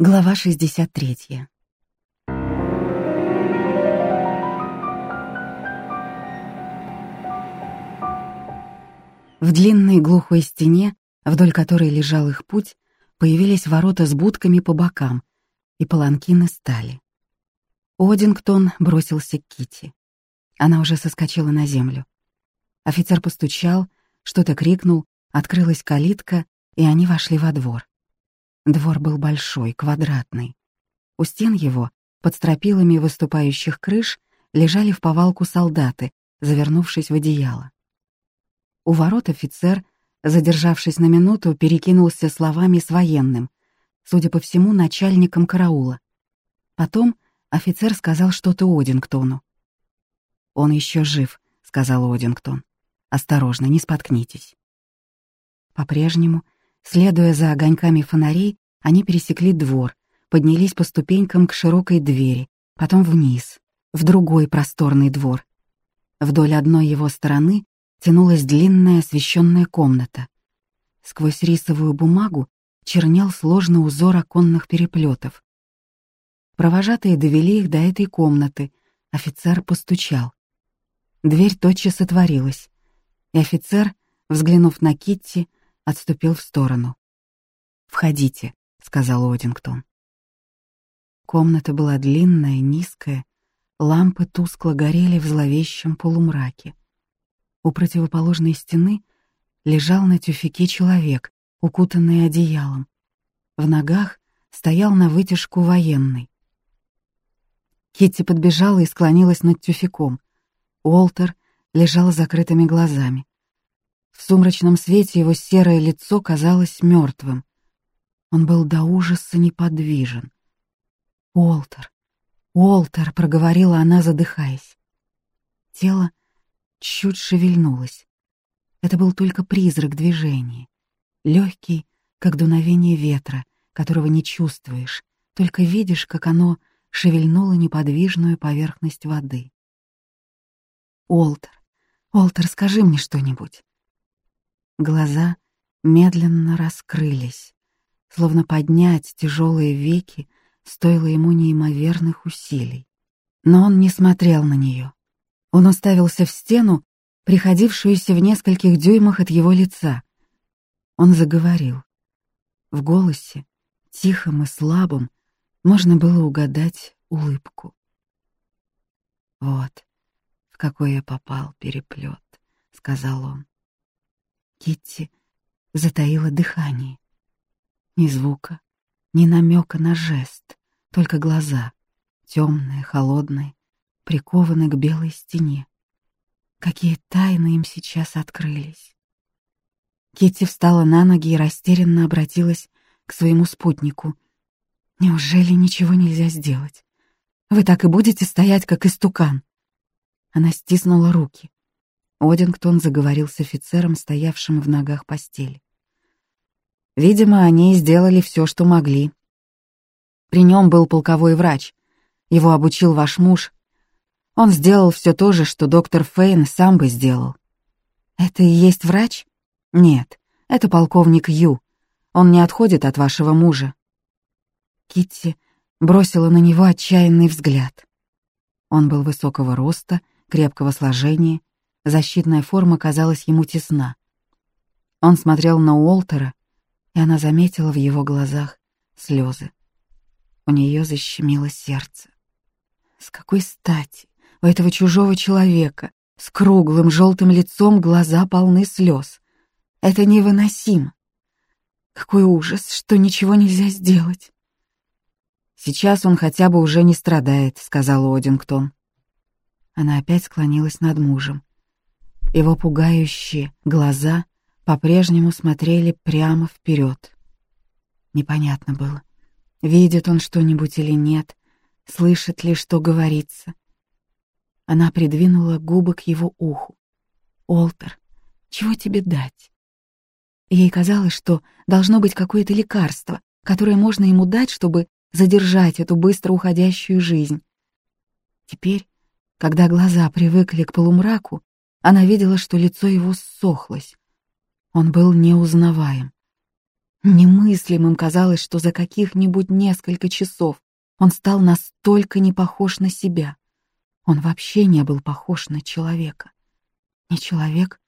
Глава 63. В длинной глухой стене, вдоль которой лежал их путь, появились ворота с будками по бокам, и паланкины стали. Одингтон бросился к Кити. Она уже соскочила на землю. Офицер постучал, что-то крикнул, открылась калитка, и они вошли во двор. Двор был большой, квадратный. У стен его, под стропилами выступающих крыш, лежали в повалку солдаты, завернувшись в одеяло. У ворот офицер, задержавшись на минуту, перекинулся словами с военным, судя по всему, начальником караула. Потом офицер сказал что-то Одингтону. «Он еще жив», — сказал Одингтон. «Осторожно, не споткнитесь». По-прежнему Следуя за огоньками фонарей, они пересекли двор, поднялись по ступенькам к широкой двери, потом вниз, в другой просторный двор. Вдоль одной его стороны тянулась длинная освещенная комната. Сквозь рисовую бумагу чернел сложный узор оконных переплетов. Провожатые довели их до этой комнаты. Офицер постучал. Дверь тотчас отворилась, и офицер, взглянув на Китти, отступил в сторону. «Входите», — сказал Одингтон. Комната была длинная, низкая, лампы тускло горели в зловещем полумраке. У противоположной стены лежал на тюфяке человек, укутанный одеялом. В ногах стоял на вытяжку военный. Китти подбежала и склонилась над тюфяком. Уолтер лежал с закрытыми глазами. В сумрачном свете его серое лицо казалось мертвым. Он был до ужаса неподвижен. «Уолтер! Уолтер!» — проговорила она, задыхаясь. Тело чуть шевельнулось. Это был только призрак движения, легкий, как дуновение ветра, которого не чувствуешь, только видишь, как оно шевельнуло неподвижную поверхность воды. «Уолтер! Уолтер, скажи мне что-нибудь!» Глаза медленно раскрылись, словно поднять тяжелые веки стоило ему неимоверных усилий. Но он не смотрел на нее. Он уставился в стену, приходившуюся в нескольких дюймах от его лица. Он заговорил. В голосе, тихом и слабом, можно было угадать улыбку. «Вот, в какой я попал переплет», — сказал он. Китти затаила дыхание. Ни звука, ни намека на жест, только глаза, темные, холодные, прикованы к белой стене. Какие тайны им сейчас открылись. Китти встала на ноги и растерянно обратилась к своему спутнику. «Неужели ничего нельзя сделать? Вы так и будете стоять, как истукан?» Она стиснула руки. Одингтон заговорил с офицером, стоявшим в ногах постели. Видимо, они сделали все, что могли. При нем был полковой врач. Его обучил ваш муж. Он сделал все то же, что доктор Фейн сам бы сделал. Это и есть врач? Нет, это полковник Ю. Он не отходит от вашего мужа. Китти бросила на него отчаянный взгляд. Он был высокого роста, крепкого сложения, Защитная форма казалась ему тесна. Он смотрел на Уолтера, и она заметила в его глазах слезы. У нее защемило сердце. С какой стати у этого чужого человека с круглым желтым лицом глаза полны слез? Это невыносимо. Какой ужас, что ничего нельзя сделать. «Сейчас он хотя бы уже не страдает», — сказал Одингтон. Она опять склонилась над мужем. Его пугающие глаза по-прежнему смотрели прямо вперед. Непонятно было, видит он что-нибудь или нет, слышит ли, что говорится. Она придвинула губы к его уху. «Олтер, чего тебе дать?» Ей казалось, что должно быть какое-то лекарство, которое можно ему дать, чтобы задержать эту быстро уходящую жизнь. Теперь, когда глаза привыкли к полумраку, она видела, что лицо его ссохлось. Он был неузнаваем. Немыслимым казалось, что за каких-нибудь несколько часов он стал настолько не похож на себя. Он вообще не был похож на человека. Не человек,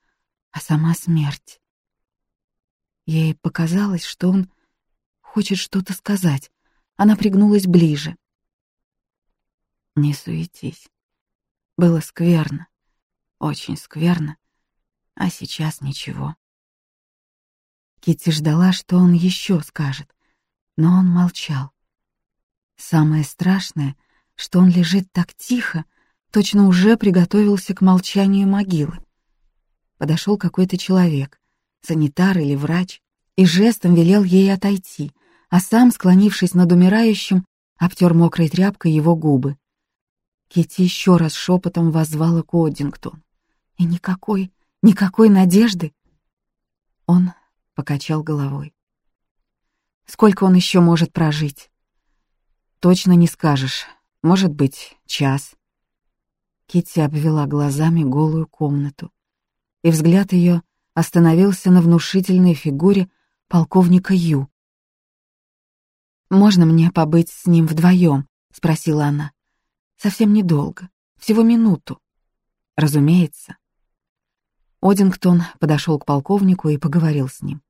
а сама смерть. Ей показалось, что он хочет что-то сказать. Она пригнулась ближе. «Не суетись. Было скверно, очень скверно, а сейчас ничего». Китти ждала, что он еще скажет, но он молчал. Самое страшное, что он лежит так тихо, точно уже приготовился к молчанию могилы. Подошел какой-то человек, санитар или врач, и жестом велел ей отойти, а сам, склонившись над умирающим, обтер мокрой тряпкой его губы. Кити еще раз шепотом воззвала к Оддингтон. И никакой, никакой надежды. Он покачал головой. Сколько он еще может прожить? Точно не скажешь. Может быть, час. Китти обвела глазами голую комнату, и взгляд ее остановился на внушительной фигуре полковника Ю. «Можно мне побыть с ним вдвоем?» — спросила она. «Совсем недолго, всего минуту». «Разумеется». Одингтон подошел к полковнику и поговорил с ним.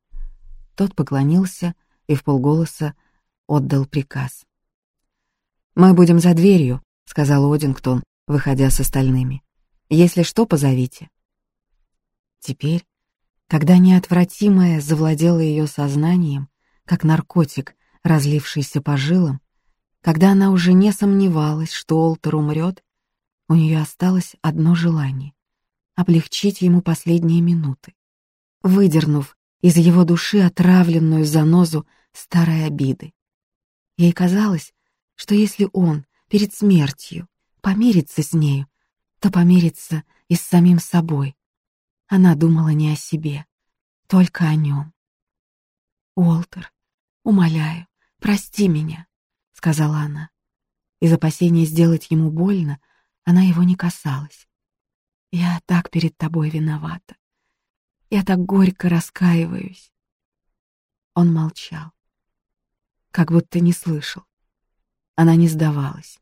Тот поклонился и в полголоса отдал приказ. «Мы будем за дверью», — сказал Одингтон, выходя с остальными. «Если что, позовите». Теперь, когда неотвратимое завладело ее сознанием, как наркотик, разлившийся по жилам, когда она уже не сомневалась, что Олтер умрет, у нее осталось одно желание — облегчить ему последние минуты. Выдернув из его души отравленную занозу старой обиды. Ей казалось, что если он перед смертью помирится с нею, то помирится и с самим собой. Она думала не о себе, только о нем. «Уолтер, умоляю, прости меня», — сказала она. Из опасения сделать ему больно, она его не касалась. «Я так перед тобой виновата. Я так горько раскаиваюсь». Он молчал, как будто не слышал. Она не сдавалась.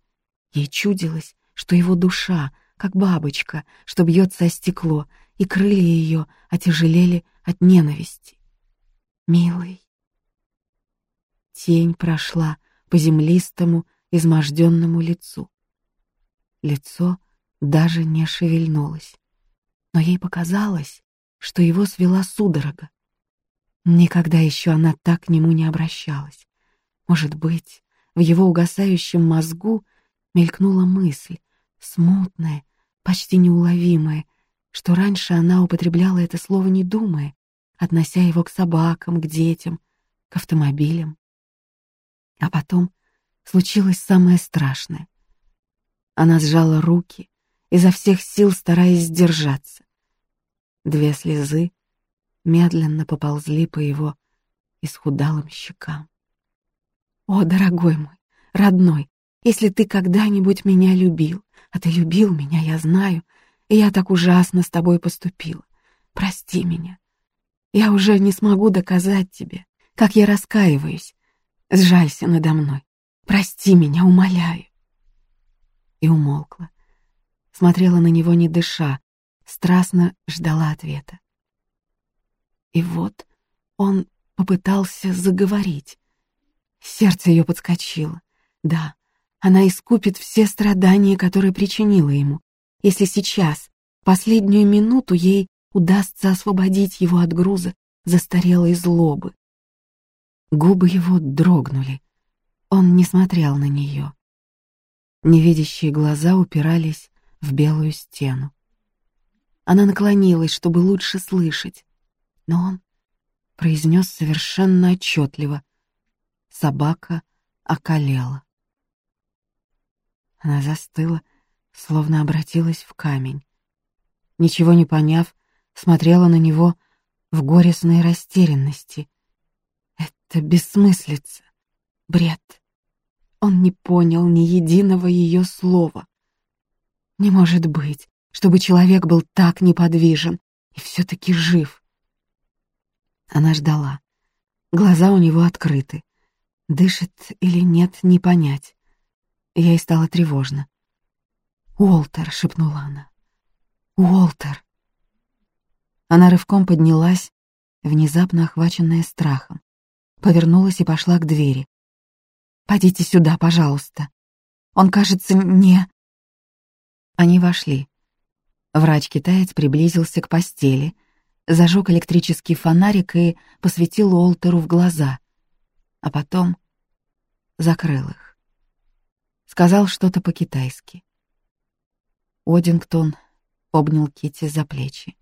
Ей чудилось, что его душа, как бабочка, что бьется о стекло, и крылья ее отяжелели от ненависти. «Милый». Тень прошла по землистому, изможденному лицу. Лицо даже не шевельнулось, но ей показалось, что его свела судорога. Никогда еще она так к нему не обращалась. Может быть, в его угасающем мозгу мелькнула мысль, смутная, почти неуловимая, что раньше она употребляла это слово не думая, относя его к собакам, к детям, к автомобилям. А потом случилось самое страшное. Она сжала руки, изо всех сил стараясь сдержаться. Две слезы медленно поползли по его исхудалым щекам. О, дорогой мой, родной, если ты когда-нибудь меня любил, а ты любил меня, я знаю, и я так ужасно с тобой поступила. Прости меня. Я уже не смогу доказать тебе, как я раскаиваюсь. Сжалься надо мной. Прости меня, умоляю. И умолкла. Смотрела на него, не дыша, страстно ждала ответа. И вот он попытался заговорить, Сердце ее подскочило. Да, она искупит все страдания, которые причинила ему, если сейчас, последнюю минуту, ей удастся освободить его от груза застарелой злобы. Губы его дрогнули. Он не смотрел на нее. Невидящие глаза упирались в белую стену. Она наклонилась, чтобы лучше слышать, но он произнес совершенно отчетливо — собака околела. Она застыла, словно обратилась в камень. Ничего не поняв, смотрела на него в горестной растерянности. Это бессмыслица, бред. Он не понял ни единого ее слова. Не может быть, чтобы человек был так неподвижен и все-таки жив. Она ждала, Глаза у него открыты. Дышит или нет, не понять. Ей стало тревожно. «Уолтер», — шепнула она. «Уолтер». Она рывком поднялась, внезапно охваченная страхом. Повернулась и пошла к двери. «Пойдите сюда, пожалуйста. Он, кажется, не...» Они вошли. Врач-китаец приблизился к постели, зажег электрический фонарик и посветил Уолтеру в глаза, а потом закрыл их. Сказал что-то по-китайски. Одингтон обнял Кити за плечи.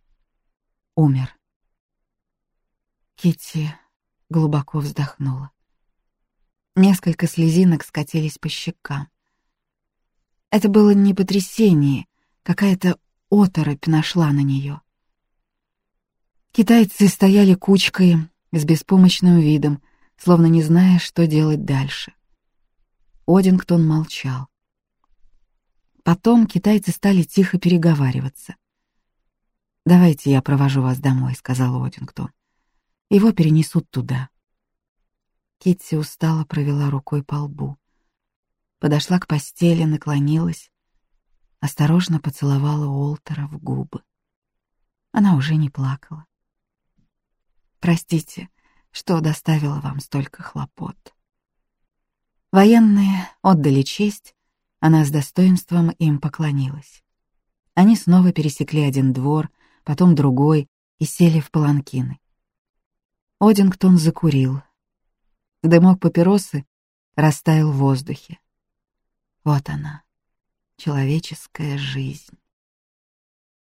Умер. Кити глубоко вздохнула. Несколько слезинок скатились по щекам. Это было не потрясение, какая-то оторопь нашла на нее. Китайцы стояли кучкой с беспомощным видом, словно не зная, что делать дальше. Одингтон молчал. Потом китайцы стали тихо переговариваться. «Давайте я провожу вас домой», — сказал Одингтон. «Его перенесут туда». Китти устало провела рукой по лбу. Подошла к постели, наклонилась, осторожно поцеловала Уолтера в губы. Она уже не плакала. Простите, что доставила вам столько хлопот. Военные отдали честь, она с достоинством им поклонилась. Они снова пересекли один двор, потом другой и сели в паланкины. Одингтон закурил. Дымок папиросы растаял в воздухе. Вот она, человеческая жизнь.